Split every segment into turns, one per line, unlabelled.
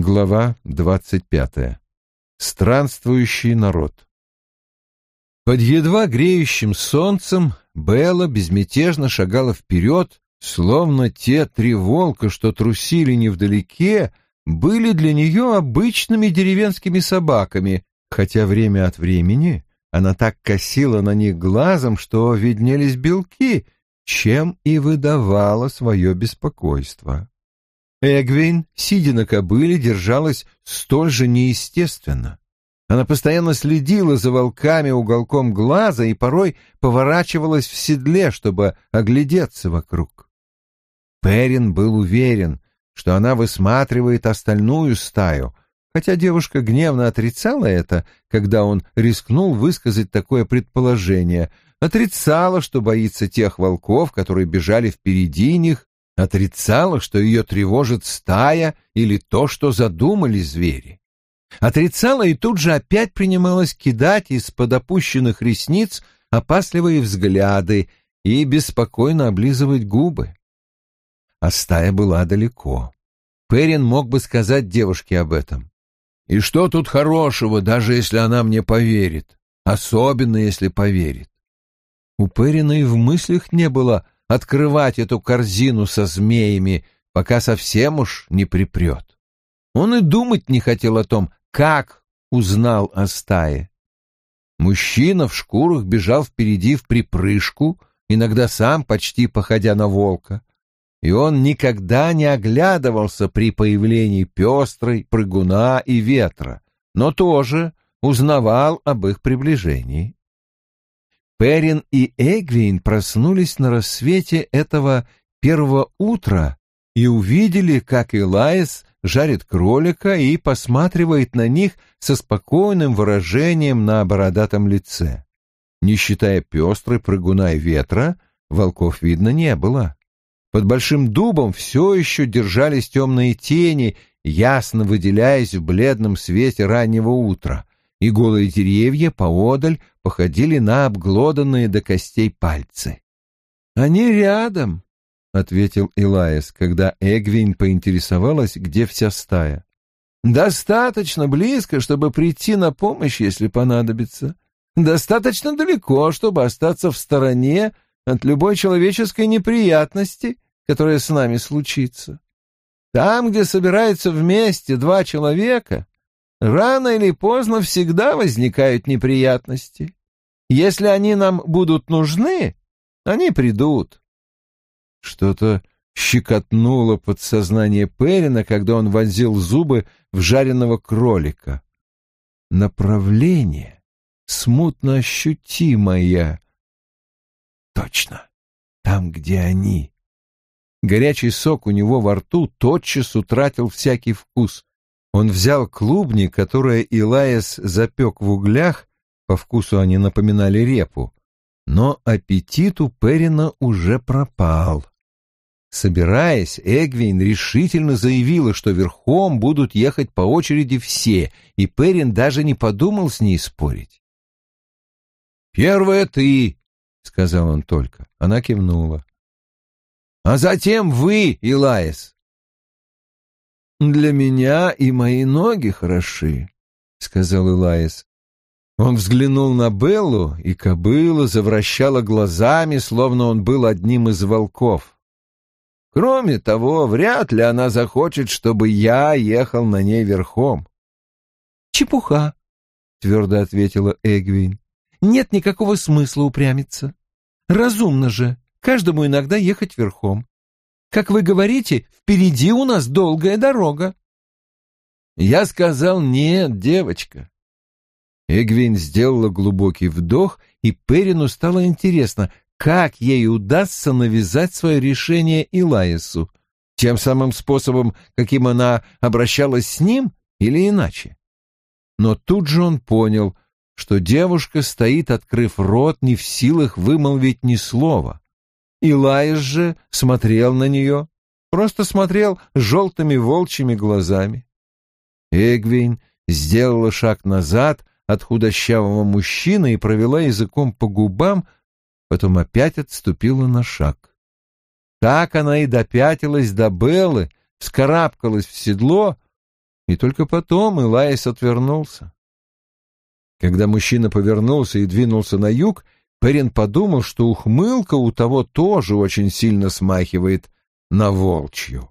Глава двадцать пятая. Странствующий народ. Под едва греющим солнцем Белла безмятежно шагала вперед, словно те три волка, что трусили невдалеке, были для нее обычными деревенскими собаками, хотя время от времени она так косила на них глазом, что виднелись белки, чем и выдавала свое беспокойство. Эгвин, сидя на кобыле, держалась столь же неестественно. Она постоянно следила за волками уголком глаза и порой поворачивалась в седле, чтобы оглядеться вокруг. Перин был уверен, что она высматривает остальную стаю, хотя девушка гневно отрицала это, когда он рискнул высказать такое предположение, отрицала, что боится тех волков, которые бежали впереди них, Отрицала, что ее тревожит стая или то, что задумали звери. Отрицала и тут же опять принималась кидать из-под опущенных ресниц опасливые взгляды и беспокойно облизывать губы. А стая была далеко. Перин мог бы сказать девушке об этом. И что тут хорошего, даже если она мне поверит? Особенно, если поверит. У Перина и в мыслях не было открывать эту корзину со змеями, пока совсем уж не припрет. Он и думать не хотел о том, как узнал о стае. Мужчина в шкурах бежал впереди в припрыжку, иногда сам почти походя на волка, и он никогда не оглядывался при появлении пестрой, прыгуна и ветра, но тоже узнавал об их приближении. Перин и Эгвин проснулись на рассвете этого первого утра и увидели, как Элайс жарит кролика и посматривает на них со спокойным выражением на бородатом лице. Не считая пестрой прыгуна и ветра, волков видно не было. Под большим дубом все еще держались темные тени, ясно выделяясь в бледном свете раннего утра и голые деревья поодаль походили на обглоданные до костей пальцы. «Они рядом», — ответил Илаис, когда Эгвин поинтересовалась, где вся стая. «Достаточно близко, чтобы прийти на помощь, если понадобится. Достаточно далеко, чтобы остаться в стороне от любой человеческой неприятности, которая с нами случится. Там, где собираются вместе два человека, Рано или поздно всегда возникают неприятности. Если они нам будут нужны, они придут. Что-то щекотнуло подсознание Перина, когда он вонзил зубы в жареного кролика. Направление смутно ощутимое. Точно, там, где они. Горячий сок у него во рту тотчас утратил всякий вкус. Он взял клубни, которые Илаес запек в углях, по вкусу они напоминали репу, но аппетит у Перина уже пропал. Собираясь, Эгвин решительно заявила, что верхом будут ехать по очереди все, и Перин даже не подумал с ней спорить. «Первая ты», — сказал он только. Она кивнула. «А затем вы, Илаес. «Для меня и мои ноги хороши», — сказал Илаис. Он взглянул на Беллу, и кобыла завращала глазами, словно он был одним из волков. Кроме того, вряд ли она захочет, чтобы я ехал на ней верхом.
«Чепуха», — твердо ответила Эгвин. «Нет никакого смысла упрямиться. Разумно же каждому иногда ехать верхом. Как вы говорите, впереди у нас долгая дорога.
Я сказал «нет, девочка». Эгвин сделала глубокий вдох, и Перину стало интересно, как ей удастся навязать свое решение Илаесу, тем самым способом, каким она обращалась с ним, или иначе. Но тут же он понял, что девушка стоит, открыв рот, не в силах вымолвить ни слова. Илаис же смотрел на нее, просто смотрел желтыми волчьими глазами. Эгвин сделала шаг назад от худощавого мужчины и провела языком по губам, потом опять отступила на шаг. Так она и допятилась до Беллы, вскарабкалась в седло, и только потом Илаис отвернулся. Когда мужчина повернулся и двинулся на юг, Перин подумал, что ухмылка у того тоже очень сильно смахивает на волчью.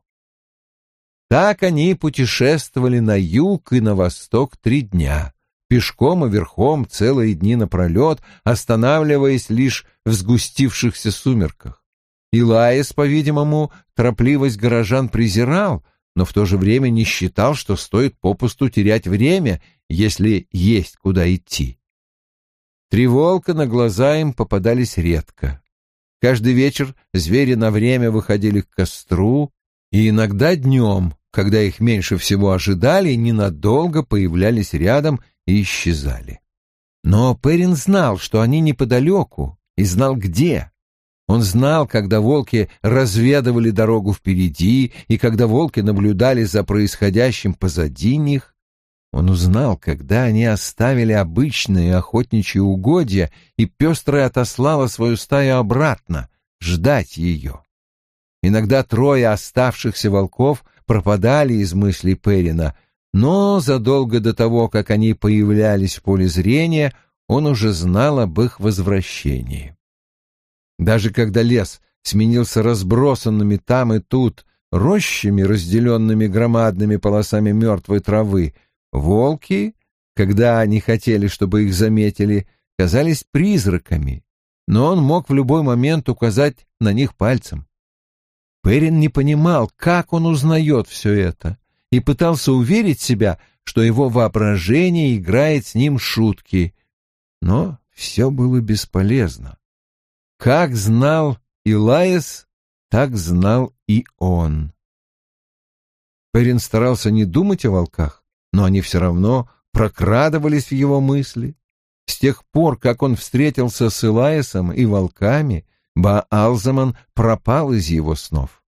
Так они путешествовали на юг и на восток три дня, пешком и верхом целые дни напролет, останавливаясь лишь в сгустившихся сумерках. Илаис, по-видимому, торопливость горожан презирал, но в то же время не считал, что стоит попусту терять время, если есть куда идти. Три волка на глаза им попадались редко. Каждый вечер звери на время выходили к костру, и иногда днем, когда их меньше всего ожидали, ненадолго появлялись рядом и исчезали. Но Перин знал, что они неподалеку, и знал где. Он знал, когда волки разведывали дорогу впереди, и когда волки наблюдали за происходящим позади них. Он узнал, когда они оставили обычные охотничьи угодья, и пестрая отослала свою стаю обратно, ждать ее. Иногда трое оставшихся волков пропадали из мыслей Перина, но задолго до того, как они появлялись в поле зрения, он уже знал об их возвращении. Даже когда лес сменился разбросанными там и тут рощами, разделенными громадными полосами мертвой травы, волки, когда они хотели, чтобы их заметили, казались призраками, но он мог в любой момент указать на них пальцем. Перин не понимал, как он узнает все это, и пытался уверить себя, что его воображение играет с ним шутки, но все было бесполезно. Как знал Илаис, так знал и он. Перин старался не думать о волках, но они все равно прокрадывались в его мысли. С тех пор, как он встретился с Илаисом и волками, Баалзаман пропал из его снов.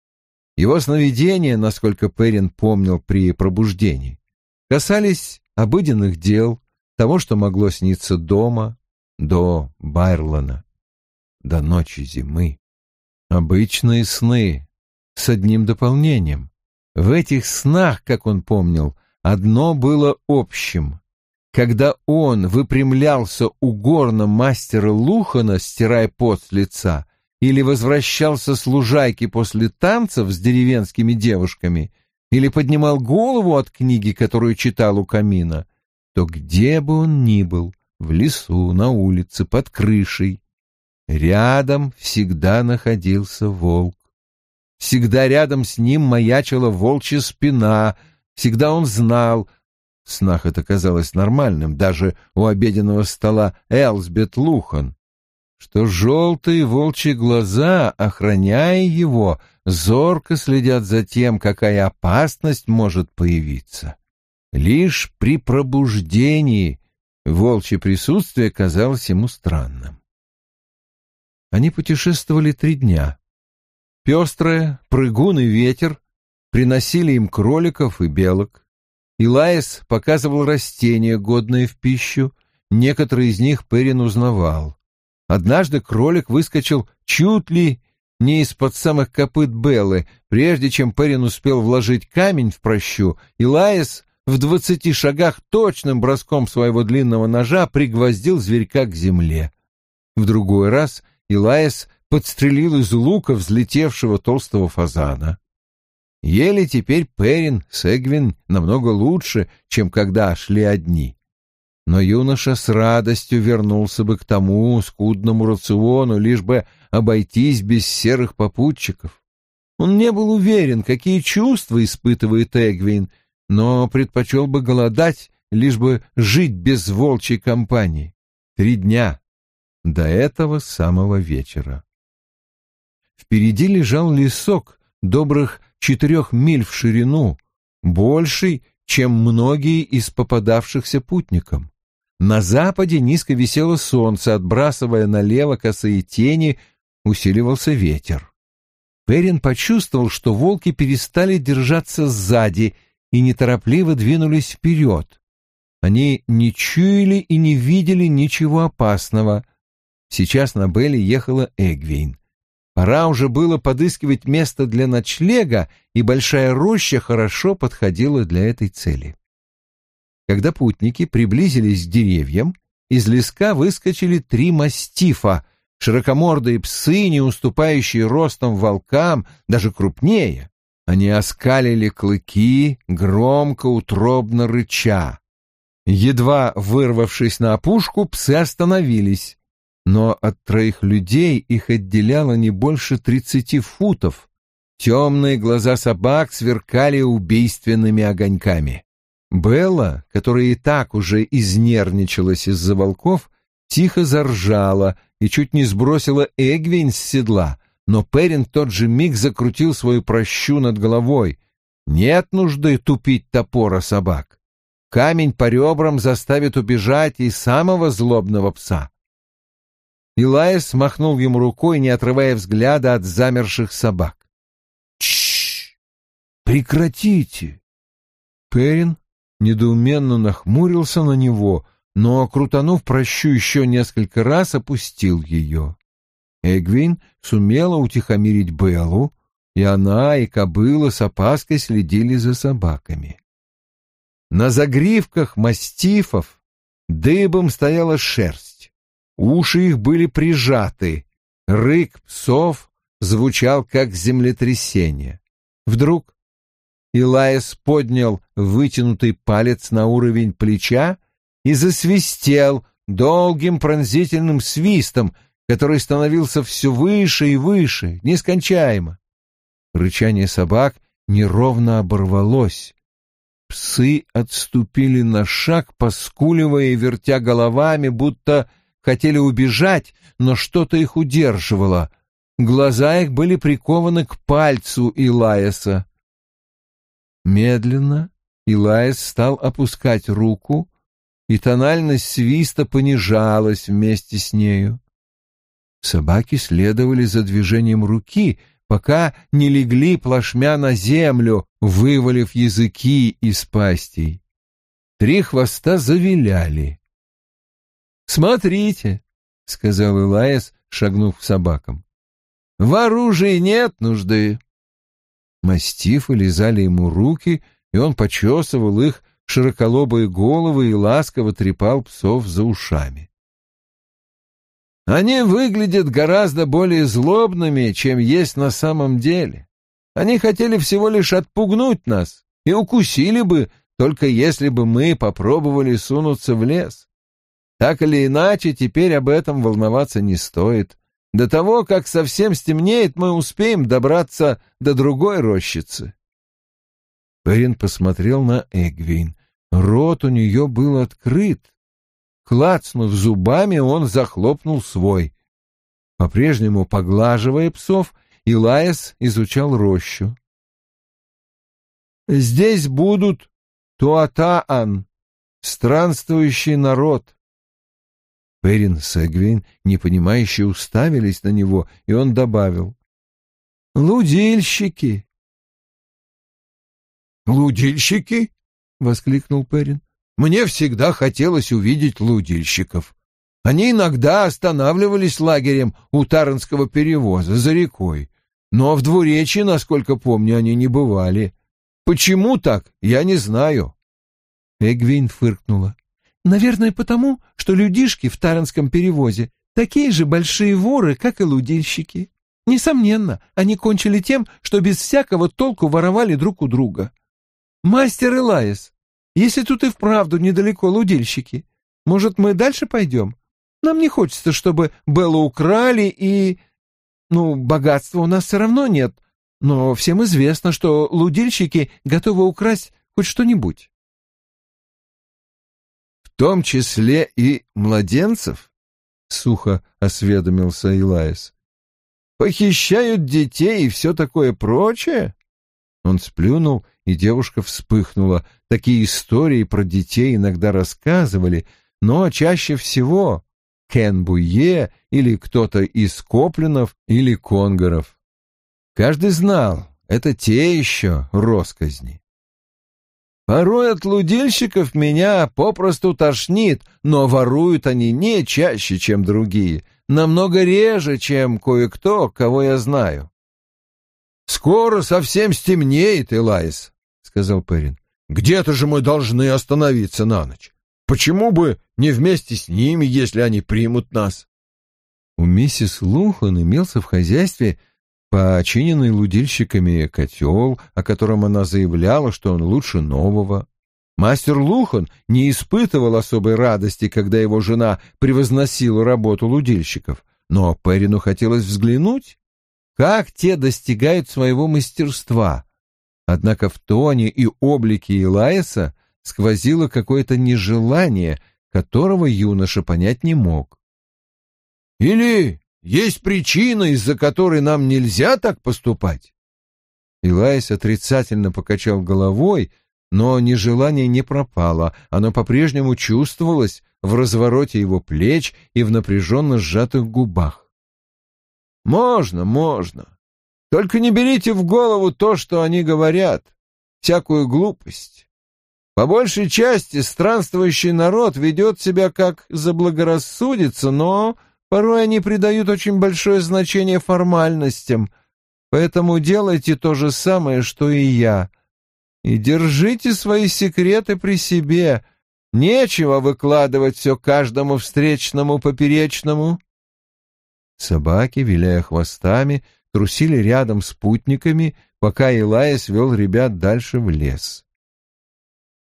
Его сновидения, насколько Перин помнил при пробуждении, касались обыденных дел, того, что могло сниться дома, до Байрлана до ночи зимы. Обычные сны с одним дополнением. В этих снах, как он помнил, одно было общим. Когда он выпрямлялся у горна мастера Лухана, стирая пот с лица, или возвращался с лужайки после танцев с деревенскими девушками, или поднимал голову от книги, которую читал у камина, то где бы он ни был, в лесу, на улице, под крышей, Рядом всегда находился волк. Всегда рядом с ним маячила волчья спина. Всегда он знал, снах это казалось нормальным, даже у обеденного стола Элсбет Лухан, что желтые волчьи глаза, охраняя его, зорко следят за тем, какая опасность может появиться. Лишь при пробуждении волчье присутствие казалось ему странным. Они путешествовали три дня. Пестрое, прыгун и ветер приносили им кроликов и белок. Илаис показывал растения, годные в пищу, некоторые из них Перин узнавал. Однажды кролик выскочил чуть ли не из-под самых копыт Беллы, прежде чем Перин успел вложить камень в прощу, Илаис в двадцати шагах точным броском своего длинного ножа пригвоздил зверька к земле. В другой раз Илаис подстрелил из лука взлетевшего толстого фазана. Ели теперь Перин с Эгвин намного лучше, чем когда шли одни. Но юноша с радостью вернулся бы к тому скудному рациону, лишь бы обойтись без серых попутчиков. Он не был уверен, какие чувства испытывает Эгвин, но предпочел бы голодать, лишь бы жить без волчьей компании. Три дня до этого самого вечера. Впереди лежал лесок добрых четырех миль в ширину, больший, чем многие из попадавшихся путникам. На западе низко висело солнце, отбрасывая налево косые тени, усиливался ветер. Перин почувствовал, что волки перестали держаться сзади и неторопливо двинулись вперед. Они не чуяли и не видели ничего опасного — Сейчас на Белле ехала Эгвейн. Пора уже было подыскивать место для ночлега, и большая роща хорошо подходила для этой цели. Когда путники приблизились к деревьям, из леска выскочили три мастифа, широкомордые псы, не уступающие ростом волкам, даже крупнее. Они оскалили клыки, громко, утробно рыча. Едва вырвавшись на опушку, псы остановились, но от троих людей их отделяло не больше тридцати футов. Темные глаза собак сверкали убийственными огоньками. Белла, которая и так уже изнервничалась из-за волков, тихо заржала и чуть не сбросила Эгвин с седла, но Перин в тот же миг закрутил свою прощу над головой. Нет нужды тупить топора собак. Камень по ребрам заставит убежать и самого злобного пса. Илаис махнул ему рукой, не отрывая взгляда от замерших собак. «Тш! Прекратите!» Перин недоуменно нахмурился на него, но, крутанув прощу еще несколько раз, опустил ее. Эгвин сумела утихомирить Беллу, и она и кобыла с опаской следили за собаками. На загривках мастифов дыбом стояла шерсть, уши их были прижаты, рык псов звучал как землетрясение. Вдруг Илаес поднял вытянутый палец на уровень плеча и засвистел долгим пронзительным свистом, который становился все выше и выше, нескончаемо. Рычание собак неровно оборвалось. Псы отступили на шаг, поскуливая и вертя головами, будто хотели убежать, но что-то их удерживало. Глаза их были прикованы к пальцу Илаеса. Медленно Илаис стал опускать руку, и тональность свиста понижалась вместе с нею. Собаки следовали за движением руки, пока не легли плашмя на землю, вывалив языки из пастей. Три хвоста завиляли. «Смотрите», — сказал Илаис, шагнув к собакам, — «в оружии нет нужды». Мастифы лизали ему руки, и он почесывал их широколобые головы и ласково трепал псов за ушами. Они выглядят гораздо более злобными, чем есть на самом деле. Они хотели всего лишь отпугнуть нас и укусили бы, только если бы мы попробовали сунуться в лес. Так или иначе, теперь об этом волноваться не стоит. До того, как совсем стемнеет, мы успеем добраться до другой рощицы. Перин посмотрел на Эгвин. Рот у нее был открыт. Клацнув зубами, он захлопнул свой. По-прежнему поглаживая псов, Илаес изучал рощу. «Здесь будут Туатаан, странствующий народ», Перин с Эгвин, непонимающе, уставились на него, и он добавил. «Лудильщики!» «Лудильщики?» — воскликнул Перин. «Мне всегда хотелось увидеть лудильщиков. Они иногда останавливались лагерем у Таранского перевоза за рекой, но в двуречии, насколько помню, они не бывали. Почему так, я не знаю». Эгвин фыркнула. Наверное, потому, что людишки в таранском перевозе такие же большие воры, как и лудильщики. Несомненно, они кончили тем, что без всякого толку воровали друг у друга. Мастер Элайс, если тут и вправду недалеко лудильщики, может, мы дальше пойдем? Нам не хочется, чтобы Беллу украли и... Ну, богатства у нас все равно нет, но всем известно, что лудильщики готовы украсть хоть что-нибудь том числе и младенцев? — сухо осведомился Илаис. — Похищают детей и все такое прочее? Он сплюнул, и девушка вспыхнула. Такие истории про детей иногда рассказывали, но чаще всего Кен Буе или кто-то из Коплинов или Конгоров. Каждый знал, это те еще росказни. Порой от лудильщиков меня попросту тошнит, но воруют они не чаще, чем другие, намного реже, чем кое-кто, кого я знаю. «Скоро совсем стемнеет, Элайс», — сказал Перин. Где-то же мы должны остановиться на ночь. Почему бы не вместе с ними, если они примут нас?
У миссис Лухан имелся в хозяйстве починенный лудильщиками котел, о котором она заявляла, что он лучше нового. Мастер Лухан не испытывал особой радости, когда его жена превозносила работу лудильщиков, но Перину хотелось взглянуть, как те достигают своего мастерства. Однако в тоне и облике Илаиса сквозило какое-то нежелание, которого юноша понять не мог.
«Или есть причина, из-за которой нам нельзя так поступать?»
Илаис отрицательно покачал головой, но нежелание не пропало, оно по-прежнему чувствовалось в развороте его плеч и в напряженно сжатых губах.
«Можно, можно. Только не берите в голову то, что они говорят, всякую глупость. По большей части странствующий народ ведет себя как заблагорассудится, но порой они придают очень большое значение формальностям, поэтому делайте то же самое, что и я» и держите свои секреты при себе. Нечего выкладывать все каждому встречному поперечному.
Собаки, виляя хвостами, трусили рядом с путниками, пока Илая свел ребят дальше в лес.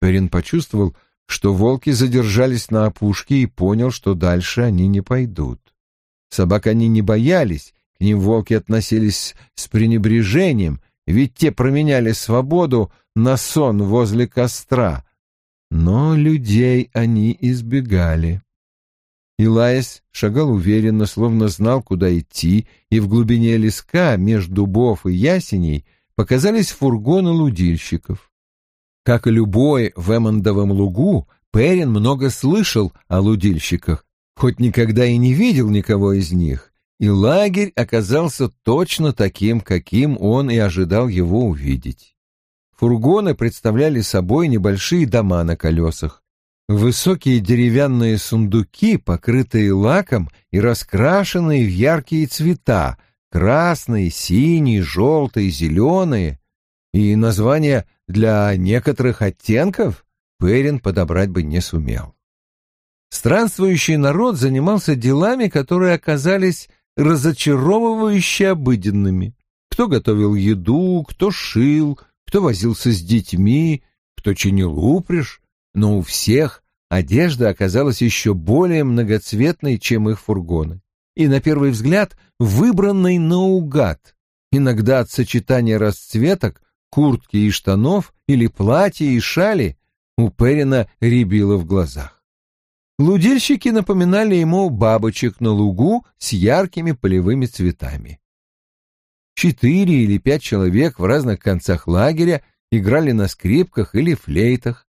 Перин почувствовал, что волки задержались на опушке и понял, что дальше они не пойдут. Собак они не боялись, к ним волки относились с пренебрежением, ведь те променяли свободу на сон возле костра, но людей они избегали. Илаис шагал уверенно, словно знал, куда идти, и в глубине леска между дубов и ясеней показались фургоны лудильщиков. Как и любой в Эммондовом лугу, Перин много слышал о лудильщиках, хоть никогда и не видел никого из них, и лагерь оказался точно таким, каким он и ожидал его увидеть. Фургоны представляли собой небольшие дома на колесах. Высокие деревянные сундуки, покрытые лаком и раскрашенные в яркие цвета — красные, синие, желтые, зеленые. И названия для некоторых оттенков Перин подобрать бы не сумел. Странствующий народ занимался делами, которые оказались разочаровывающе обыденными. Кто готовил еду, кто шил, кто возился с детьми, кто чинил упряжь, но у всех одежда оказалась еще более многоцветной, чем их фургоны, и, на первый взгляд, выбранной наугад, иногда от сочетания расцветок, куртки и штанов или платья и шали у Перина рябило в глазах. Лудильщики напоминали ему бабочек на лугу с яркими полевыми цветами. Четыре или пять человек в разных концах лагеря играли на скрипках или флейтах,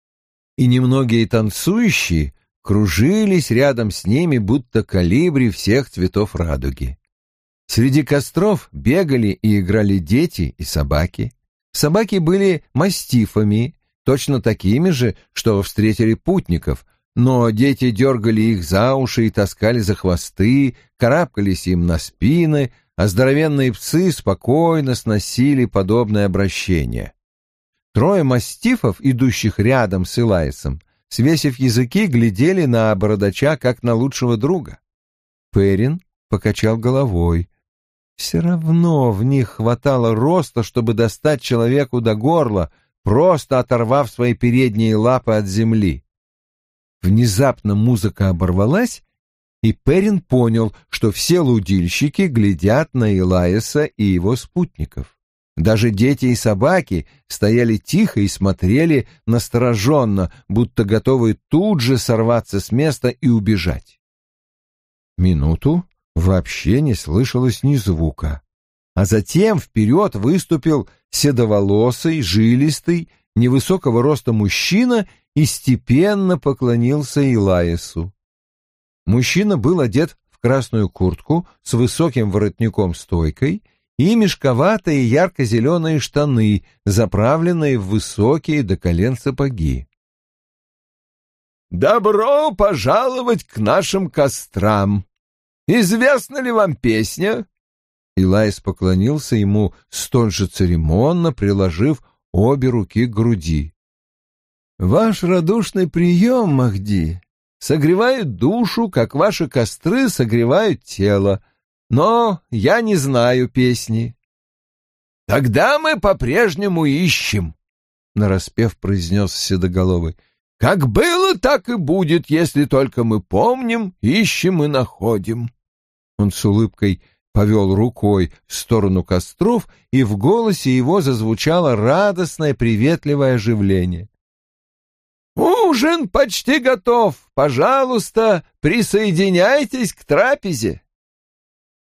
и немногие танцующие кружились рядом с ними, будто калибри всех цветов радуги. Среди костров бегали и играли дети и собаки. Собаки были мастифами, точно такими же, что встретили путников, но дети дергали их за уши и таскали за хвосты, карабкались им на спины — а здоровенные псы спокойно сносили подобное обращение. Трое мастифов, идущих рядом с Илайсом, свесив языки, глядели на бородача, как на лучшего друга. Перин покачал головой. Все равно в них хватало роста, чтобы достать человеку до горла, просто оторвав свои передние лапы от земли. Внезапно музыка оборвалась, и Перин понял, что все лудильщики глядят на Илаиса и его спутников. Даже дети и собаки стояли тихо и смотрели настороженно, будто готовы тут же сорваться с места и убежать. Минуту вообще не слышалось ни звука. А затем вперед выступил седоволосый, жилистый, невысокого роста мужчина и степенно поклонился Илаису. Мужчина был одет в красную куртку с высоким воротником-стойкой и мешковатые ярко-зеленые штаны, заправленные в высокие до колен сапоги.
«Добро пожаловать к нашим кострам! Известна ли вам песня?»
Илайс поклонился ему столь же церемонно, приложив обе руки к груди.
Ваш радушный прием, Махди, согревает душу, как ваши костры согревают тело, но я не знаю песни. Тогда мы по-прежнему ищем, нараспев произнес Седоголовый. Как было, так и будет, если только мы помним, ищем и находим. Он с улыбкой повел рукой в сторону костров, и в голосе его зазвучало радостное приветливое оживление. «Ужин почти готов. Пожалуйста, присоединяйтесь к трапезе».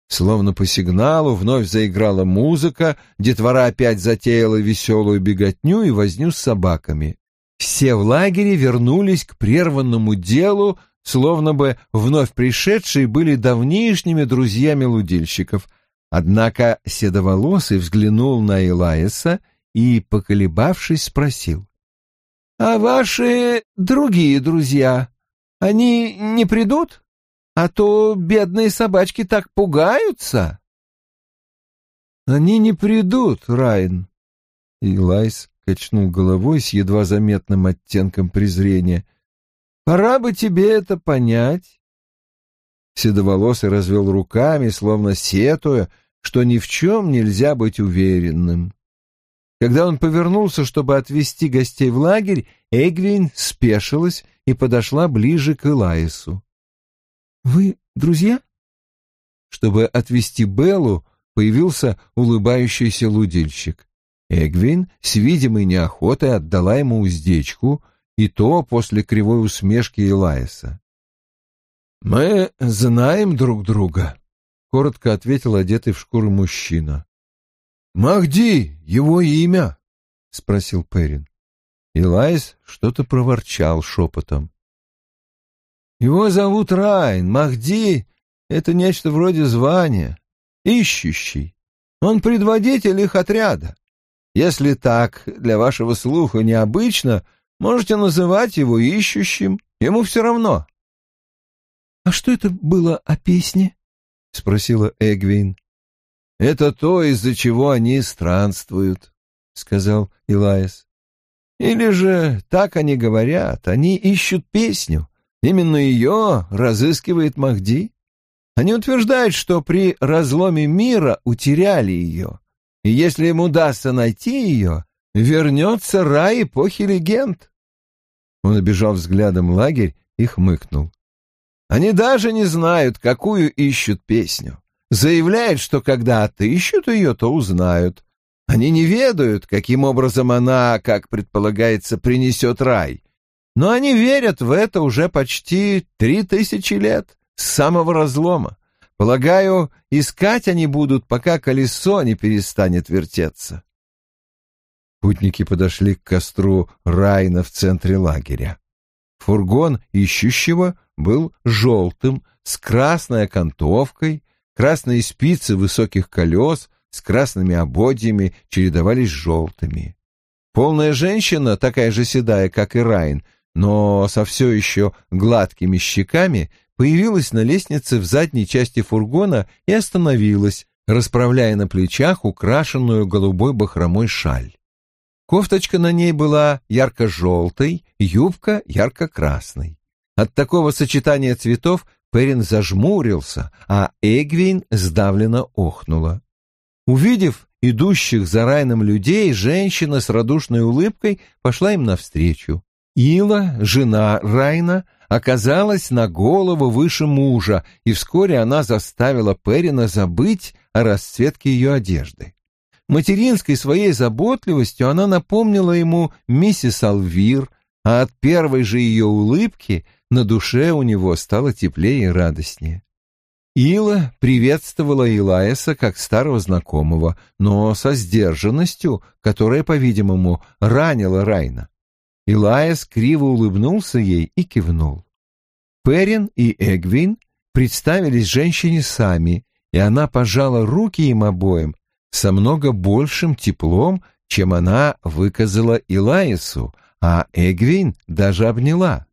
Словно по сигналу вновь заиграла музыка, детвора опять затеяла веселую беготню и возню с собаками. Все в лагере вернулись к прерванному делу, словно бы вновь пришедшие были давнишними друзьями лудильщиков. Однако Седоволосый взглянул на Илаиса и, поколебавшись, спросил. — А ваши другие друзья, они не придут? А то бедные собачки так пугаются. — Они не придут, Райн. Илайс качнул головой с едва заметным оттенком презрения. Пора бы тебе это понять. Седоволосый развел руками, словно сетуя, что ни в чем нельзя быть уверенным. Когда он повернулся, чтобы отвезти гостей в лагерь, Эгвин спешилась и подошла ближе к Элаису. «Вы друзья?» Чтобы отвезти Беллу, появился улыбающийся лудильщик. Эгвин с видимой неохотой отдала ему уздечку, и то после кривой усмешки Элайса. «Мы знаем друг друга», — коротко ответил одетый в шкуру мужчина. «Махди, его имя?» — спросил Перин. Илайс что-то проворчал шепотом. «Его зовут Райн. Махди — это нечто вроде звания. Ищущий. Он предводитель их отряда. Если так для вашего слуха необычно, можете называть его ищущим, ему все равно. — А что это было о песне? — спросила Эгвин. — Это то, из-за чего они странствуют, — сказал Илаис. — Или же так они говорят, они ищут песню. Именно ее разыскивает Махди. Они утверждают, что при разломе мира утеряли ее, и если им удастся найти ее, вернется рай эпохи легенд. Он обежал взглядом лагерь и хмыкнул. Они даже не знают, какую ищут песню. Заявляют, что когда отыщут ее, то узнают. Они не ведают, каким образом она, как предполагается, принесет рай. Но они верят в это уже почти три тысячи лет, с самого разлома. Полагаю, искать они будут, пока колесо не перестанет вертеться. Путники подошли к костру Райна в центре лагеря. Фургон ищущего был желтым, с красной окантовкой, красные спицы высоких колес с красными ободьями чередовались с желтыми. Полная женщина, такая же седая, как и Райн, но со все еще гладкими щеками, появилась на лестнице в задней части фургона и остановилась, расправляя на плечах украшенную голубой бахромой шаль. Кофточка на ней была ярко-желтой, юбка ярко-красной. От такого сочетания цветов Перин зажмурился, а Эгвин сдавленно охнула. Увидев идущих за Райном людей, женщина с радушной улыбкой пошла им навстречу. Ила, жена Райна, оказалась на голову выше мужа, и вскоре она заставила Перина забыть о расцветке ее одежды. Материнской своей заботливостью она напомнила ему миссис Алвир, а от первой же ее улыбки на душе у него стало теплее и радостнее. Ила приветствовала Илаеса как старого знакомого, но со сдержанностью, которая, по-видимому, ранила Райна. Илаес криво улыбнулся ей и кивнул. Перин и Эгвин представились женщине сами, и она пожала руки им обоим со много большим теплом, чем она выказала Илаису, а Эгвин даже обняла.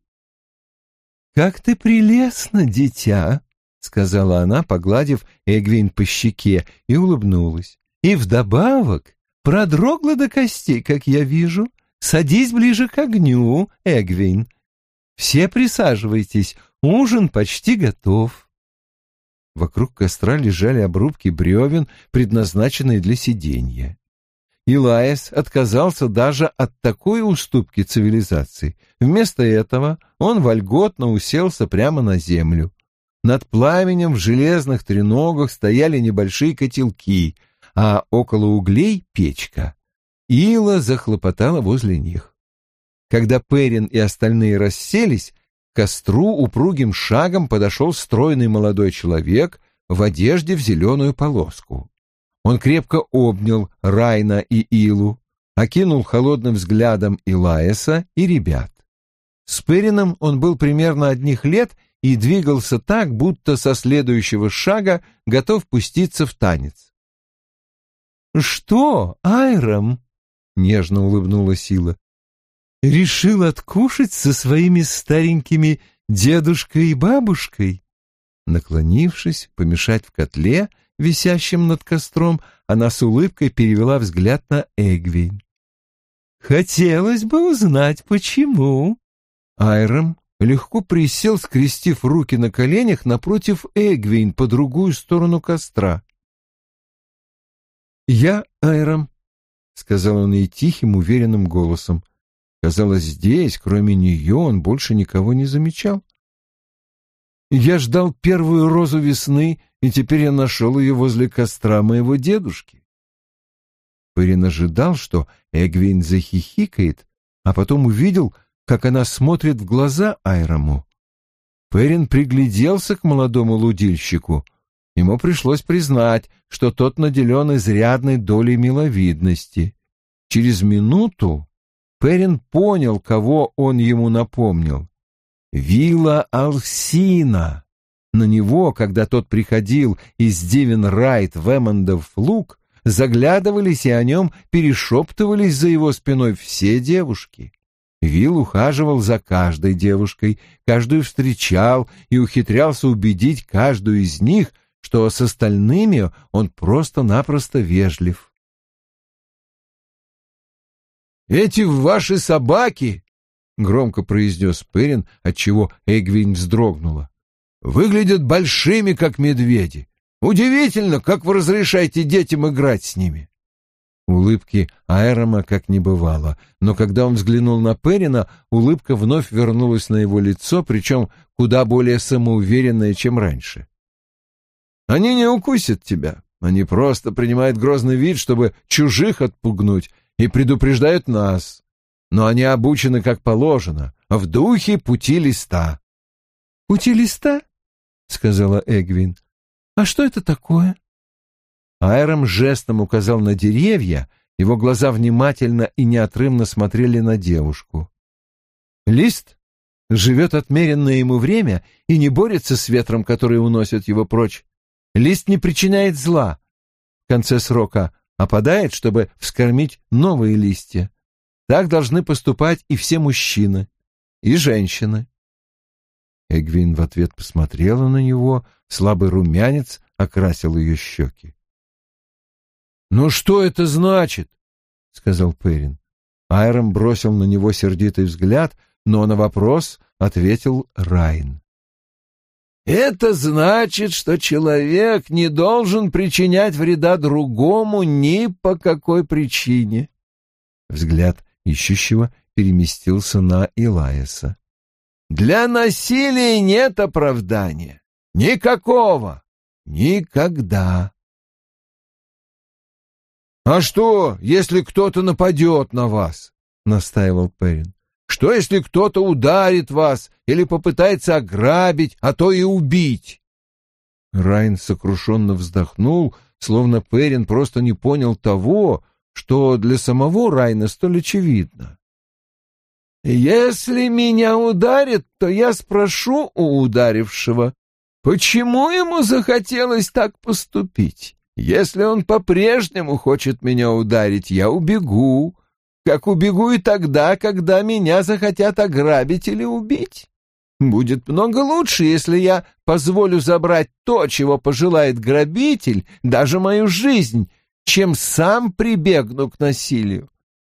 «Как ты прелестна, дитя!» — сказала она, погладив Эгвин по щеке, и улыбнулась. «И вдобавок продрогла до костей, как я вижу.
Садись ближе к огню, Эгвин. Все присаживайтесь, ужин почти готов. Вокруг костра лежали обрубки бревен, предназначенные для сидения. Илаес отказался даже от такой уступки цивилизации. Вместо этого он вольготно уселся прямо на землю. Над пламенем в железных треногах стояли небольшие котелки, а около углей — печка. Ила захлопотала возле них. Когда Перин и остальные расселись, к костру упругим шагом подошел стройный молодой человек в одежде в зеленую полоску. Он крепко обнял Райна и Илу, окинул холодным взглядом Илаеса и ребят. С Перином он был примерно одних лет и двигался так, будто со следующего шага готов пуститься в танец. «Что, Айрам?» — нежно улыбнулась Сила. «Решил откушать со своими старенькими дедушкой и бабушкой?» Наклонившись, помешать в котле, висящем над костром, она с улыбкой перевела взгляд на Эгвин. «Хотелось бы узнать, почему?» Айрам легко присел, скрестив руки на коленях напротив Эгвин по другую сторону костра. «Я Айрам», — сказал он ей тихим, уверенным голосом. Казалось, здесь, кроме нее, он больше никого не замечал. «Я ждал первую розу весны, и теперь я нашел ее возле костра моего дедушки». Пырин ожидал, что Эгвин захихикает, а потом увидел, как она смотрит в глаза Айраму. Перин пригляделся к молодому лудильщику. Ему пришлось признать, что тот наделен изрядной долей миловидности. Через минуту Перин понял, кого он ему напомнил. Вилла Алсина. На него, когда тот приходил из Дивен Райт в Эммондов луг, заглядывались и о нем перешептывались за его спиной все девушки. Вилл ухаживал за каждой девушкой, каждую встречал и ухитрялся убедить каждую из них, что с остальными он просто-напросто вежлив. «Эти ваши собаки!» — громко произнес Перин, отчего Эгвин вздрогнула. «Выглядят большими, как медведи. Удивительно, как вы разрешаете детям играть с ними». Улыбки Айрома как не бывало, но когда он взглянул на Перина, улыбка вновь вернулась на его лицо, причем куда более самоуверенная, чем раньше. «Они не укусят тебя, они просто принимают грозный вид, чтобы чужих отпугнуть, и предупреждают нас. Но они обучены как положено, в духе пути листа».
«Пути листа?» — сказала Эгвин. «А что это такое?»
Айром жестом указал на деревья, его глаза внимательно и неотрывно смотрели на девушку. Лист живет отмеренное ему время и не борется с ветром, который уносит его прочь. Лист не причиняет зла. В конце срока опадает, чтобы вскормить новые листья. Так должны поступать и все мужчины, и женщины. Эгвин в ответ посмотрела на него, слабый румянец окрасил ее щеки. «Ну что это значит?» — сказал Перин. Айром бросил на него сердитый взгляд, но на вопрос ответил Райн. «Это значит, что человек не должен причинять вреда другому ни по какой причине». Взгляд ищущего переместился на Илаеса. «Для насилия нет оправдания. Никакого. Никогда. «А что, если кто-то нападет на вас?» — настаивал Перин. «Что, если кто-то ударит вас или попытается ограбить, а то и убить?» Райн сокрушенно вздохнул, словно Перин просто не понял того, что для самого Райна столь очевидно. «Если меня ударит, то я спрошу у ударившего, почему ему захотелось так поступить?» Если он по-прежнему хочет меня ударить, я убегу, как убегу и тогда, когда меня захотят ограбить или убить. Будет много лучше, если я позволю забрать то, чего пожелает грабитель, даже мою жизнь, чем сам прибегну к насилию.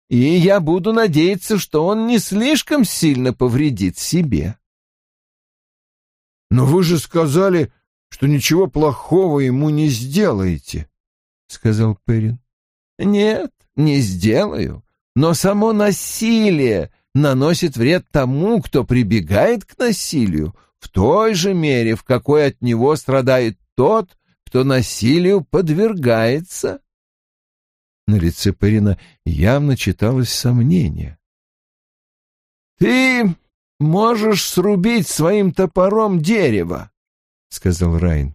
и я буду надеяться, что он не слишком сильно повредит себе.
«Но вы же сказали, что ничего плохого ему не сделаете», — сказал Перин.
«Нет, не сделаю, но само насилие наносит вред тому, кто прибегает к насилию, в той же мере, в какой от него страдает тот, кто насилию подвергается».
На лице Перина явно читалось сомнение.
«Ты можешь срубить своим топором дерево», — сказал Райн.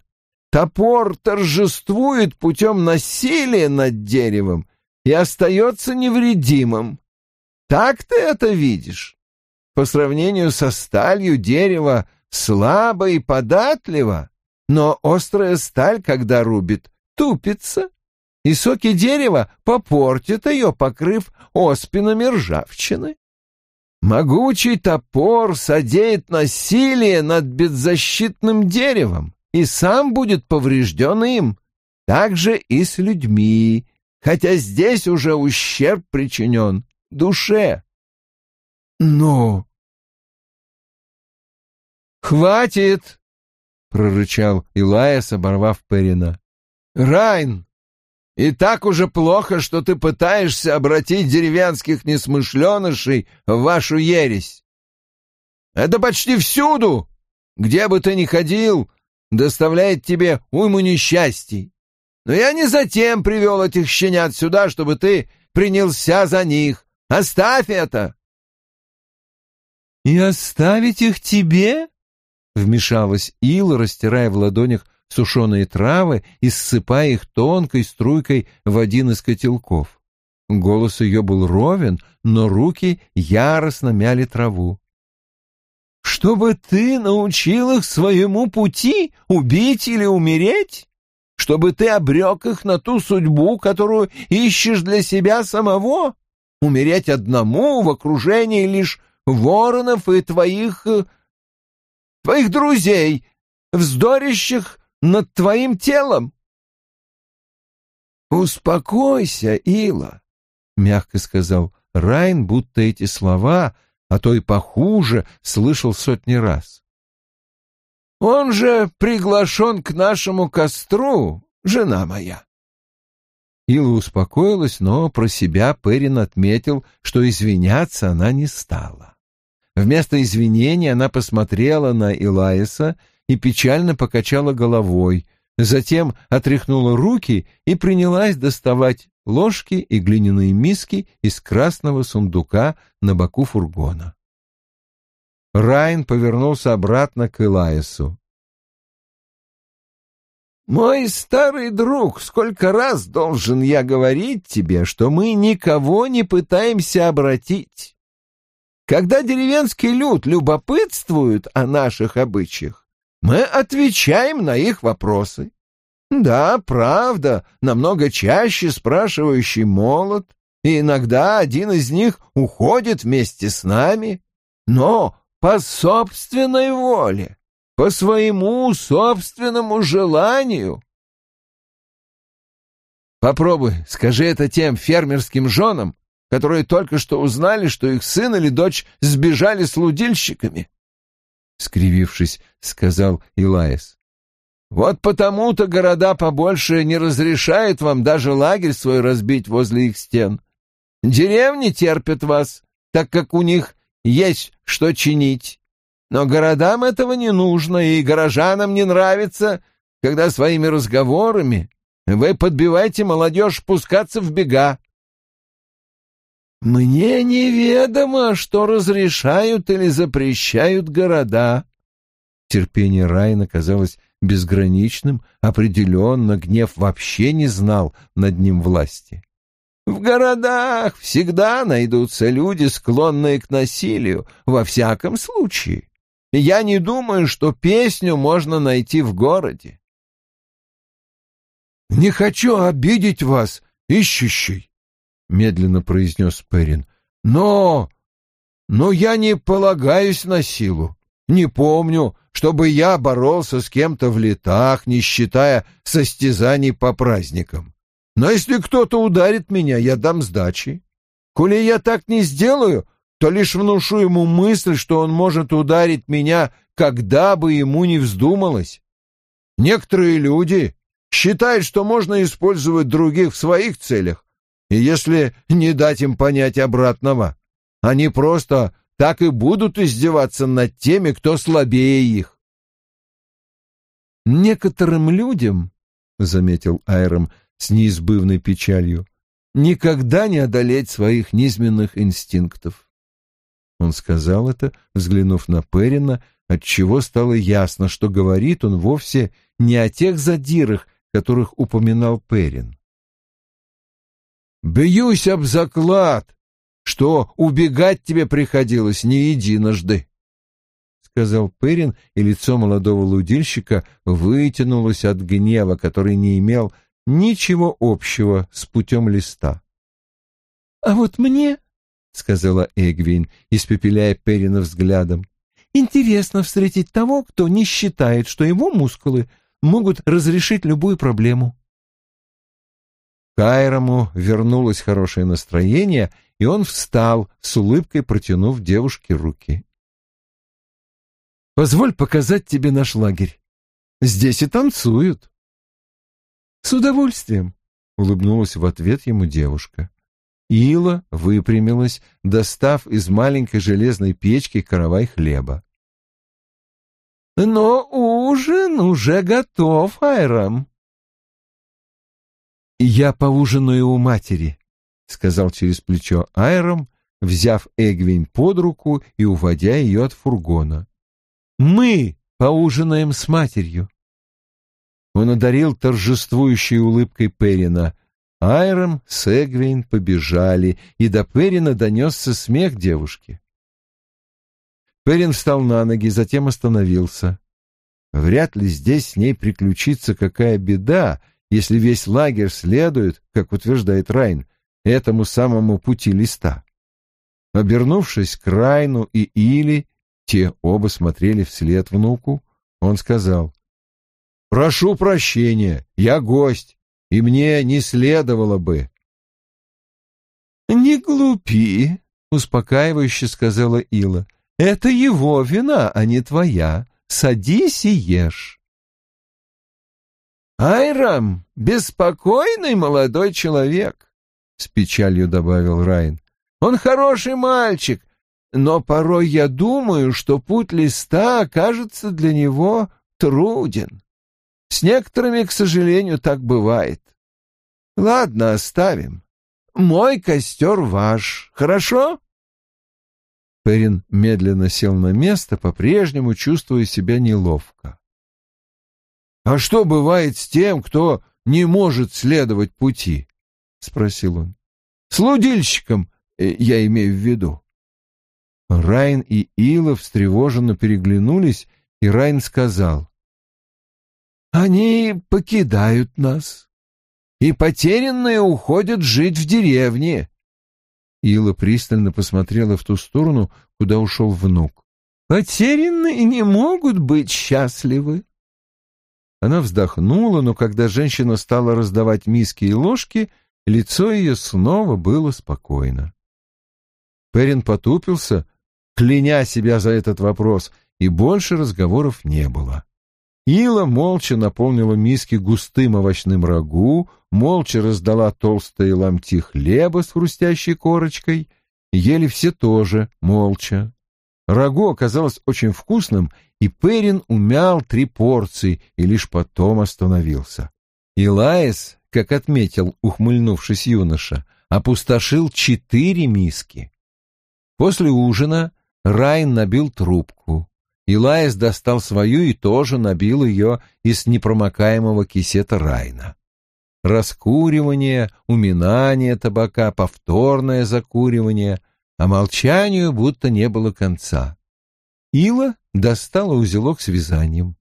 «Топор торжествует путем насилия над деревом и остается невредимым. Так ты это видишь? По сравнению со сталью дерево слабо и податливо, но острая сталь, когда рубит, тупится и соки дерева попортят ее, покрыв оспинами ржавчины. Могучий топор содеет насилие над беззащитным деревом и сам будет поврежден им, так же и с людьми, хотя здесь уже ущерб причинен душе. Но... «Хватит!» — прорычал Илайас, оборвав Перина. «Райн, и так уже плохо, что ты пытаешься обратить деревенских несмышленышей в вашу ересь. Это почти всюду, где бы ты ни ходил, доставляет тебе уйму несчастий. Но я не затем привел этих щенят сюда, чтобы ты принялся за них. Оставь это!» «И оставить их тебе?» — вмешалась Ила, растирая в ладонях сушеные травы и ссыпая их тонкой струйкой в один из котелков. Голос ее был ровен, но руки яростно мяли траву. «Чтобы ты научил их своему пути убить или умереть? Чтобы ты обрек их на ту судьбу, которую ищешь для себя самого? Умереть одному в окружении лишь воронов и твоих... Э, твоих друзей, вздорящих над твоим телом. «Успокойся, Ила», — мягко сказал Райн, будто эти слова, а то и похуже, слышал сотни раз. «Он же приглашен к нашему костру, жена моя». Ила успокоилась, но про себя Перин отметил, что извиняться она не стала. Вместо извинений она посмотрела на Илаиса и печально покачала головой, затем отряхнула руки и принялась доставать ложки и глиняные миски из красного сундука на боку фургона. Райн повернулся обратно к Элайсу. «Мой старый друг, сколько раз должен я говорить тебе, что мы никого не пытаемся обратить? Когда деревенский люд любопытствует о наших обычаях, мы отвечаем на их вопросы. Да, правда, намного чаще спрашивающий молод, и иногда один из них уходит вместе с нами, но по собственной воле, по своему собственному желанию. Попробуй, скажи это тем фермерским женам, которые только что узнали, что их сын или дочь сбежали с лудильщиками. — скривившись, сказал Илаис. «Вот потому-то города побольше не разрешают вам даже лагерь свой разбить возле их стен. Деревни терпят вас, так как у них есть что чинить. Но городам этого не нужно, и горожанам не нравится, когда своими разговорами вы подбиваете молодежь спускаться в бега. Мне неведомо, что разрешают или запрещают города. Терпение Райна казалось безграничным, определенно гнев вообще не знал над ним власти. В городах всегда найдутся люди, склонные к насилию, во всяком случае. Я не думаю, что песню можно найти в городе. «Не хочу обидеть вас, ищущий», медленно произнес Перин. Но... но я не полагаюсь на силу. Не помню, чтобы я боролся с кем-то в летах, не считая состязаний по праздникам. Но если кто-то ударит меня, я дам сдачи.
Коли я так не сделаю, то лишь внушу ему мысль, что он может ударить меня, когда бы ему не вздумалось. Некоторые люди считают, что можно использовать других в своих целях, и если не дать им понять обратного, они просто так и будут издеваться над теми, кто слабее их.
«Некоторым людям, — заметил Айром с неизбывной печалью, — никогда не одолеть своих низменных инстинктов. Он сказал это, взглянув на Перина, отчего стало ясно, что говорит он вовсе не о тех задирах, которых упоминал Перин.
«Бьюсь об заклад, что убегать тебе приходилось не единожды», — сказал Перин, и лицо молодого лудильщика вытянулось от гнева, который не имел ничего общего с путем листа.
«А вот мне — сказала Эгвин, испепеляя Перина взглядом. «Интересно встретить того, кто не считает, что его мускулы могут разрешить любую проблему».
Кайрому вернулось хорошее настроение, и он встал, с улыбкой протянув девушке руки. «Позволь показать тебе наш лагерь. Здесь и танцуют».
«С удовольствием», — улыбнулась в ответ ему девушка.
Ила выпрямилась, достав из маленькой железной печки каравай хлеба.
«Но ужин уже готов, Айрам».
«Я поужинаю у матери», — сказал через плечо Айрам, взяв Эгвин под руку и уводя ее от фургона. «Мы поужинаем с матерью». Он одарил торжествующей улыбкой Перина. Айром с Эгвейн побежали, и до Перина донесся смех девушки. Перин встал на ноги, затем остановился. Вряд ли здесь с ней приключится какая беда, если весь лагерь следует, как утверждает Райн, этому самому пути листа. Обернувшись к Райну и Или, те оба смотрели вслед внуку, он сказал, «Прошу прощения, я гость, и мне не следовало бы.
«Не глупи», — успокаивающе сказала Ила. «Это его вина, а не твоя. Садись и ешь».
«Айрам — беспокойный молодой человек», — с печалью добавил Райн. «Он хороший мальчик, но порой я думаю, что путь листа окажется для него труден. С некоторыми, к сожалению, так бывает. Ладно, оставим. Мой костер ваш, хорошо?
Перин медленно сел на место, по-прежнему чувствуя себя неловко.
— А что бывает с тем, кто не может следовать пути? — спросил он. — С лудильщиком, э, я имею в виду.
Райн и Ила встревоженно переглянулись, и Райн сказал.
Они покидают нас, и потерянные уходят жить в деревне.
Ила пристально посмотрела в ту сторону, куда ушел внук.
«Потерянные не могут быть счастливы».
Она вздохнула, но когда женщина стала раздавать миски и ложки, лицо ее снова было спокойно. Перин потупился, кляня себя за этот вопрос, и больше разговоров не было. Ила молча наполнила миски густым овощным рагу, молча раздала толстые ломти хлеба с хрустящей корочкой, ели все тоже молча. Рагу оказалось очень вкусным, и Перин умял три порции и лишь потом остановился. Илаис, как отметил, ухмыльнувшись юноша, опустошил четыре миски. После ужина Райн набил трубку. Илаис достал свою и тоже набил ее из непромокаемого кисета Райна. Раскуривание, уминание табака, повторное закуривание, а молчанию будто не было конца. Ила достала узелок с вязанием.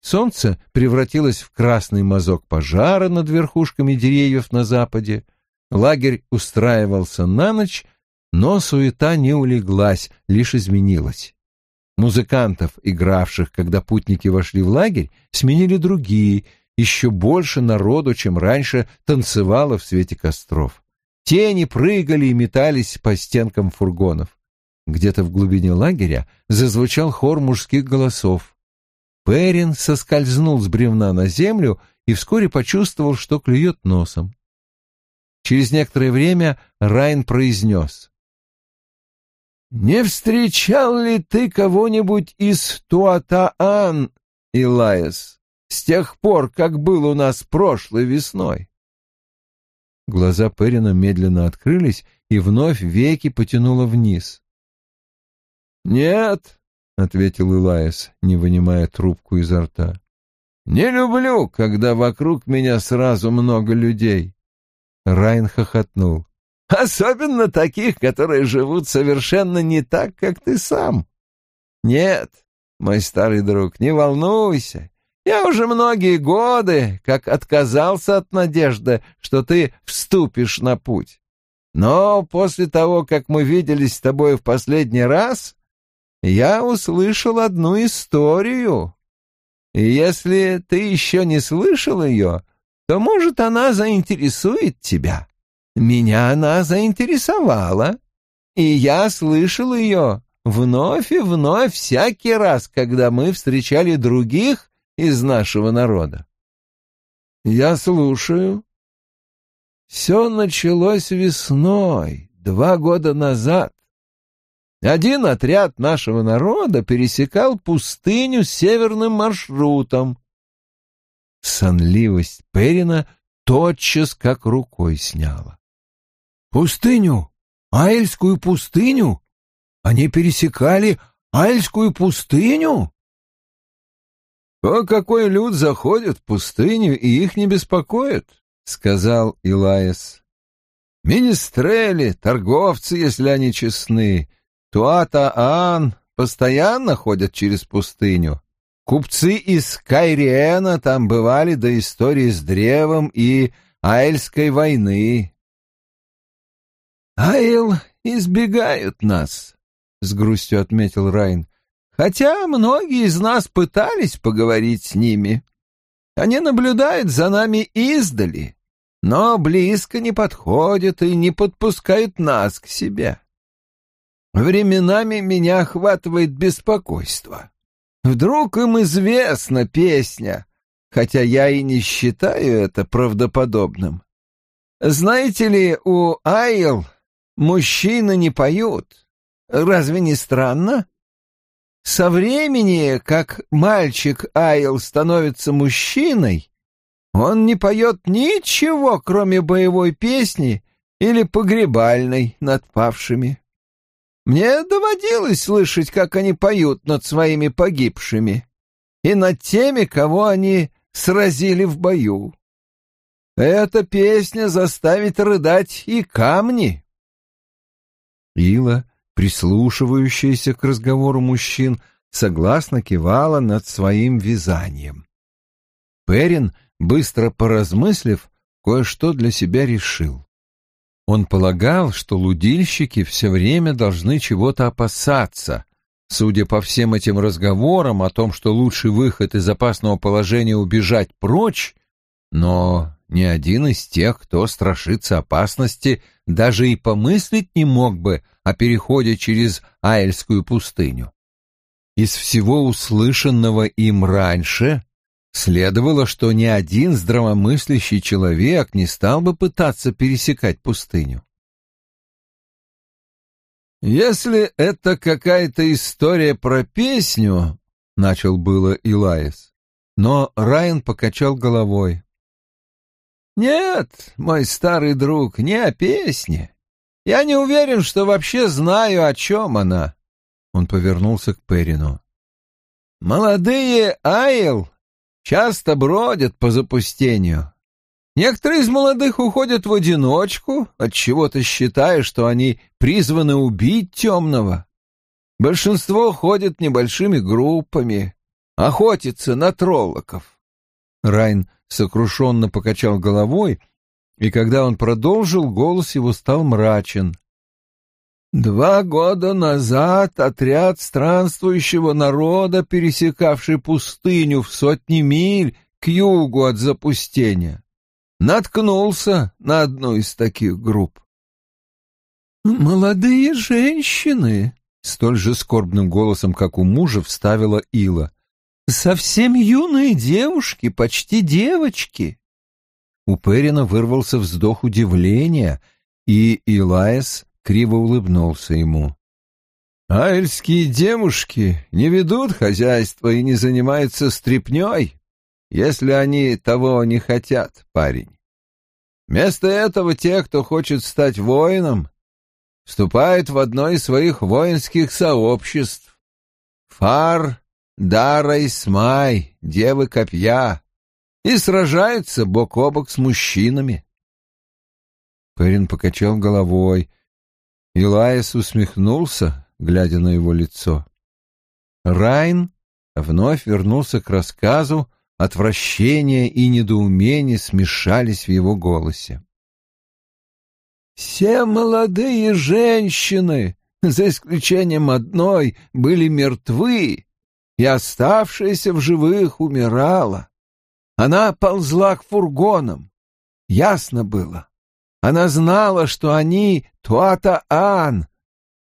Солнце превратилось в красный мазок пожара над верхушками деревьев на западе. Лагерь устраивался на ночь, но суета не улеглась, лишь изменилась. Музыкантов, игравших, когда путники вошли в лагерь, сменили другие, еще больше народу, чем раньше, танцевало в свете костров.
Тени прыгали и метались по стенкам фургонов. Где-то в глубине лагеря зазвучал хор мужских голосов. Перин соскользнул с бревна на землю и вскоре почувствовал, что клюет носом. Через некоторое время Райн произнес. «Не встречал ли ты кого-нибудь из Туатаан, Илаес, с тех пор, как был у нас прошлой весной?» Глаза Перина медленно открылись, и вновь веки потянуло вниз. «Нет», — ответил Илаис, не вынимая трубку изо рта. «Не люблю, когда вокруг меня сразу много людей». Райн хохотнул. «Особенно таких, которые живут совершенно не так, как ты сам. Нет, мой старый друг, не волнуйся. Я уже многие годы как отказался от надежды, что ты вступишь на путь. Но после того, как мы виделись с тобой в последний раз, я услышал одну историю. И если ты еще не слышал ее, то, может, она заинтересует тебя. Меня она заинтересовала, и я слышал ее вновь и вновь всякий раз, когда мы встречали других из нашего народа. Я слушаю. Все началось весной, два года назад. Один отряд нашего народа пересекал пустыню северным маршрутом. Сонливость Перина тотчас как рукой сняла. «Пустыню? Айльскую пустыню? Они пересекали Айльскую пустыню?» «О, какой люд заходит в пустыню, и их не беспокоит», — сказал Илаес. «Министрели, торговцы, если они честны, Туата-Аан постоянно ходят через пустыню. Купцы из Кайриена там бывали до истории с древом и Айльской войны. «Айл избегают нас», — с грустью отметил Райн, «хотя многие из нас пытались поговорить с ними. Они наблюдают за нами издали, но близко не подходят и не подпускают нас к себе. Временами меня охватывает беспокойство. Вдруг им известна песня, хотя я и не считаю это правдоподобным. Знаете ли, у Айл мужчины не поют. Разве не странно? Со времени, как мальчик Айл становится мужчиной, он не поет ничего, кроме боевой песни или погребальной над павшими. Мне доводилось слышать, как они поют над своими погибшими и над теми, кого они сразили в бою. Эта песня заставит рыдать и камни.
Ила, прислушивающаяся к разговору мужчин, согласно кивала над своим вязанием. Перин, быстро поразмыслив, кое-что для себя решил. Он полагал, что лудильщики все время должны чего-то опасаться. Судя по всем этим разговорам о том, что лучший выход из опасного положения убежать прочь, но ни один из тех, кто страшится опасности, даже и помыслить не мог бы о переходе через Айльскую пустыню. Из всего услышанного им раньше Следовало, что ни один здравомыслящий человек не стал бы пытаться пересекать пустыню.
«Если это какая-то история про песню», — начал было Илаис, но Райан покачал головой. «Нет, мой старый друг, не о песне. Я не уверен, что вообще знаю, о чем она». Он повернулся к Перину. «Молодые Айл часто бродят по запустению. Некоторые из молодых уходят в одиночку, от чего то считая, что они призваны убить темного. Большинство ходят небольшими группами, охотятся на троллоков. Райн сокрушенно покачал головой, и когда он продолжил, голос его стал мрачен. Два года назад отряд странствующего народа, пересекавший пустыню в сотни миль к югу от запустения, наткнулся на одну из таких групп.
«Молодые женщины», — столь же скорбным голосом, как у мужа, вставила Ила. «Совсем юные девушки, почти девочки». У Перина вырвался вздох удивления, и Илаес криво улыбнулся ему.
«Айльские девушки не ведут хозяйство и не занимаются стряпнёй, если они того не хотят, парень. Вместо этого те, кто хочет стать воином, вступают в одно из своих воинских сообществ. Фар, Дара и Смай, девы копья, и сражаются бок о бок с мужчинами.
Перин покачал головой. Илаис усмехнулся, глядя на его лицо. Райн вновь вернулся к рассказу, отвращение и недоумение смешались в его голосе.
Все молодые женщины, за исключением одной, были мертвы, и оставшаяся в живых умирала. Она ползла к фургонам. Ясно было. Она знала, что они Туата-Ан.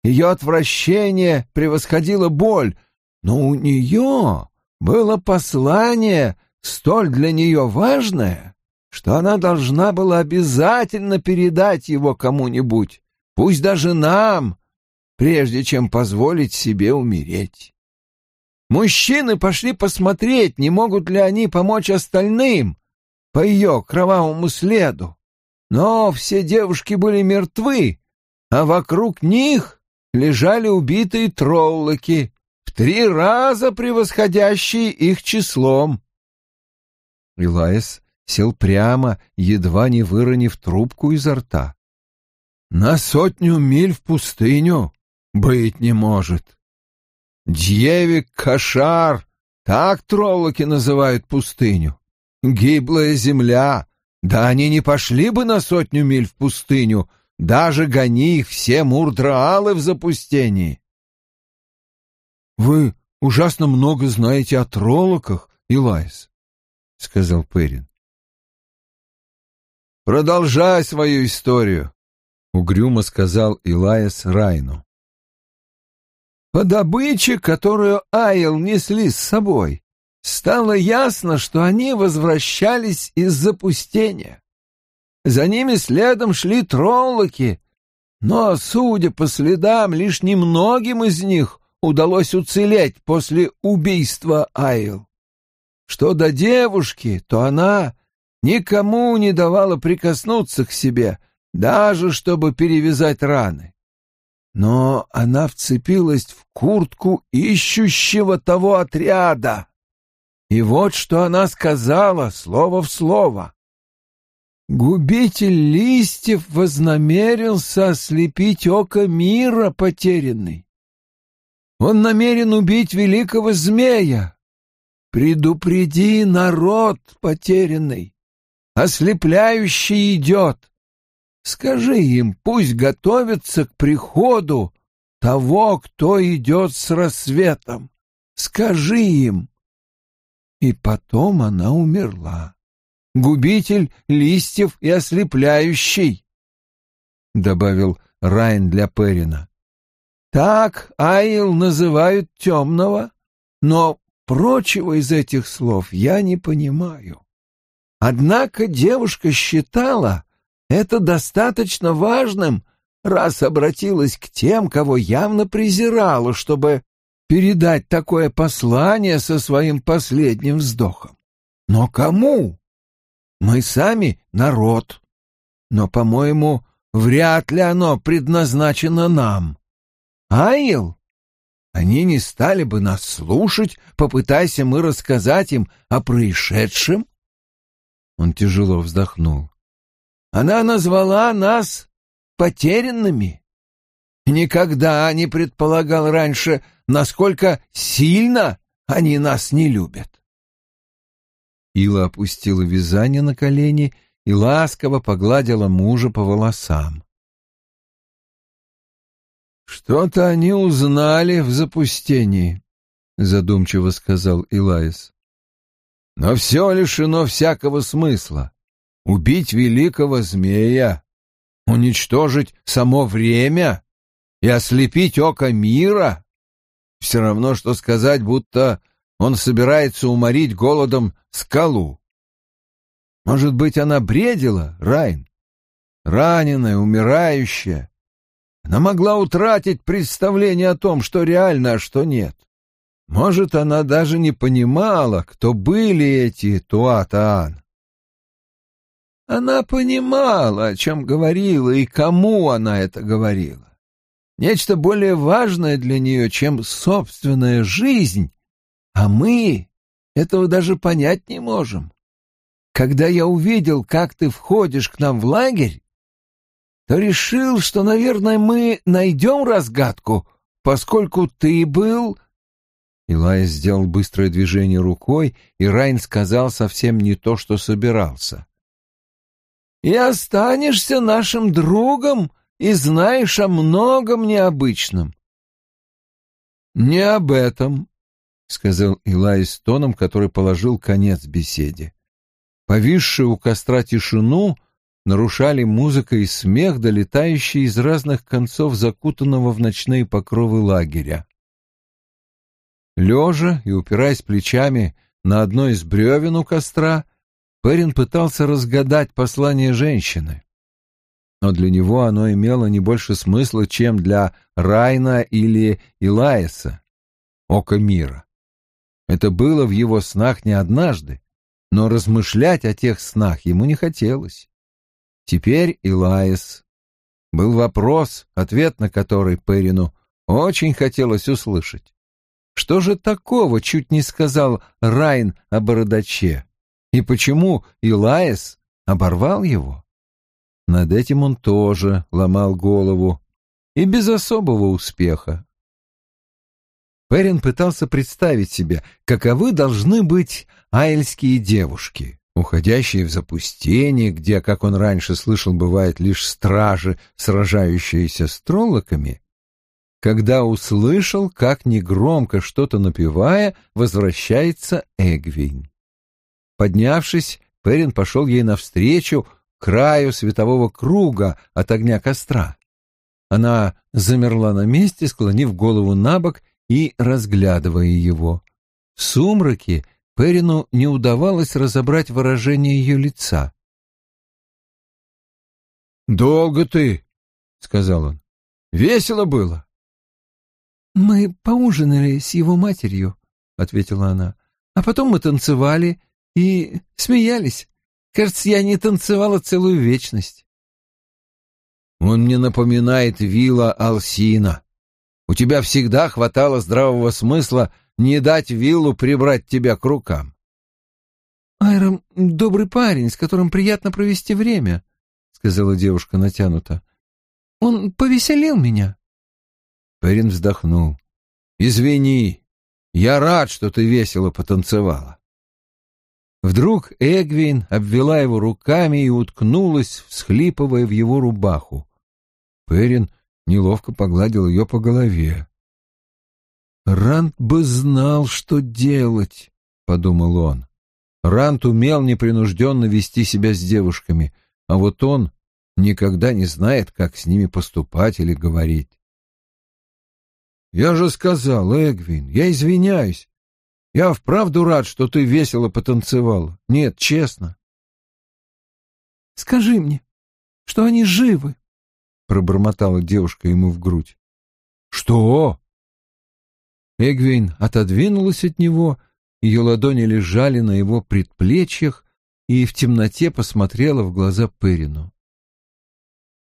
Ее отвращение превосходило боль, но у нее было послание, столь для нее важное, что она должна была обязательно передать его кому-нибудь, пусть даже нам, прежде чем позволить себе умереть. Мужчины пошли посмотреть, не могут ли они помочь остальным по ее кровавому следу. Но все девушки были мертвы, а вокруг них лежали убитые троллоки, в три раза превосходящие их числом.
Илаис сел прямо, едва не выронив трубку изо рта.
«На сотню миль в пустыню быть не может. Дьевик Кашар, так троллоки называют пустыню. Гиблая земля, да они не пошли бы на сотню миль в пустыню, даже гони их все мурдраалы в запустении». «Вы ужасно много знаете о троллоках, Илайс», — сказал Перин. «Продолжай свою историю», — угрюмо сказал Илайс Райну. По добыче, которую Айл несли с собой, стало ясно, что они возвращались из запустения. За ними следом шли троллоки, но, судя по следам, лишь немногим из них удалось уцелеть после убийства Айл. Что до девушки, то она никому не давала прикоснуться к себе, даже чтобы перевязать раны. Но она вцепилась в куртку ищущего того отряда. И вот что она сказала, слово в слово. Губитель листьев вознамерился ослепить око мира потерянный. Он намерен убить великого змея. Предупреди народ потерянный ослепляющий идет. Скажи им, пусть готовятся к приходу того, кто идет с рассветом. Скажи им. И потом она умерла. Губитель листьев и ослепляющий, — добавил Райн для Перина. Так Аил называют темного, но прочего из этих слов я не понимаю. Однако девушка считала это достаточно важным, раз обратилась к тем, кого явно презирала, чтобы передать такое послание со своим последним вздохом. Но кому? Мы сами народ. Но, по-моему, вряд ли оно предназначено нам. Аил? Они не стали бы нас слушать, попытайся мы рассказать им о происшедшем. Он тяжело вздохнул. Она назвала нас потерянными. Никогда не предполагал раньше, насколько сильно они нас не любят.
Ила опустила вязание на колени и ласково погладила мужа по волосам.
«Что-то они узнали в запустении», — задумчиво сказал Илаис. Но все лишено всякого смысла. Убить великого змея Уничтожить само время и ослепить око мира? Все равно, что сказать, будто он собирается уморить голодом скалу. Может быть, она бредила, Райн? Раненая, умирающая. Она могла утратить представление о том, что реально, а что нет. Может, она даже не понимала, кто были эти Туатаан. Она понимала, о чем говорила и кому она это говорила. Нечто более важное для нее, чем собственная жизнь, а мы этого даже понять не можем. Когда я увидел, как ты входишь к нам в лагерь, то решил, что, наверное, мы найдем разгадку, поскольку ты был...» Илай сделал быстрое движение рукой, и Райн сказал совсем не то, что собирался. «И останешься нашим другом и знаешь о многом необычном». «Не об этом», — сказал Илай с тоном, который положил конец беседе. Повисшую у костра тишину нарушали музыка и смех, долетающие из разных концов закутанного в ночные покровы лагеря. Лежа и упираясь плечами на одно из бревен у костра, Перин пытался разгадать послание женщины. Но для него оно имело не больше смысла, чем для Райна или Илаеса, ока мира. Это было в его снах не однажды, но размышлять о тех снах ему не хотелось. Теперь Илаис. Был вопрос, ответ на который Перину очень хотелось услышать. Что же такого чуть не сказал Райн о бородаче? И почему Илаис оборвал его? Над этим он тоже ломал голову, и без особого успеха. Перин пытался представить себе, каковы должны быть айльские девушки, уходящие в запустение, где, как он раньше слышал, бывает лишь стражи, сражающиеся с троллоками, когда услышал, как негромко что-то напевая, возвращается Эгвин. Поднявшись, Перин пошел ей навстречу, к краю светового круга от огня костра. Она замерла на месте, склонив голову на бок и разглядывая его. В сумраке Перину не удавалось разобрать выражение ее лица. «Долго ты?» — сказал он. «Весело было?»
«Мы поужинали с его матерью», — ответила она. «А потом мы танцевали и смеялись. Кажется, я не танцевала целую вечность».
«Он мне напоминает вилла Алсина. У тебя всегда хватало здравого смысла не дать виллу прибрать тебя к рукам.
«Айром — добрый парень, с которым приятно провести время», — сказала девушка натянуто. «Он повеселил меня».
Перин вздохнул. «Извини, я рад, что ты весело потанцевала». Вдруг Эгвин обвела его руками и уткнулась, всхлипывая в его рубаху. Перин неловко погладил ее по голове. «Рант бы знал, что делать», — подумал он. Рант умел непринужденно вести себя с девушками, а вот он никогда не знает, как с ними поступать или говорить. «Я же сказал, Эгвин, я извиняюсь. Я вправду рад, что ты весело потанцевала. Нет, честно».
«Скажи мне, что они живы», — пробормотала девушка ему в грудь.
«Что?»
Эгвин отодвинулась от него, ее ладони лежали на его предплечьях и в темноте посмотрела в глаза Перину.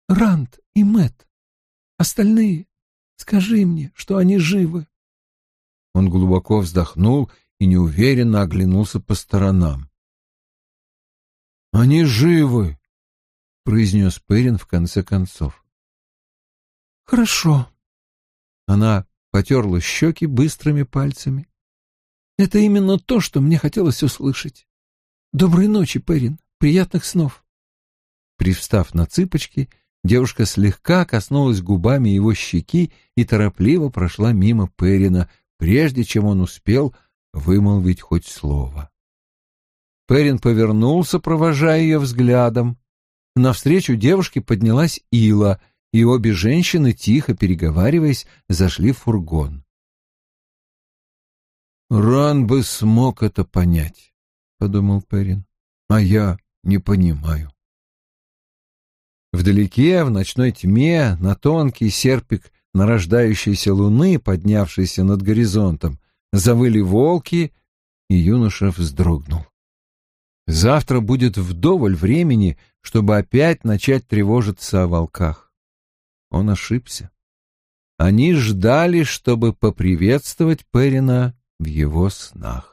«Рант и Мэт, остальные, скажи мне, что они живы».
Он глубоко вздохнул и неуверенно оглянулся по сторонам. «Они живы!» — произнес Перин в конце концов.
«Хорошо». Она потерла щеки быстрыми пальцами. «Это именно то, что мне хотелось услышать. Доброй ночи, Перин, приятных снов».
Привстав на цыпочки, девушка слегка коснулась губами его щеки и торопливо прошла мимо Перина, прежде чем он успел вымолвить хоть слово. Перин повернулся, провожая ее взглядом. навстречу девушке поднялась Ила, и обе женщины, тихо переговариваясь, зашли в фургон. «Ран бы смог это понять», — подумал Перин, — «а я не понимаю». Вдалеке, в ночной тьме, на тонкий серпик нарождающейся луны, поднявшейся над горизонтом, завыли волки, и юноша вздрогнул. Завтра будет вдоволь времени, чтобы опять начать тревожиться о волках. Он ошибся. Они ждали, чтобы поприветствовать Перина в его снах.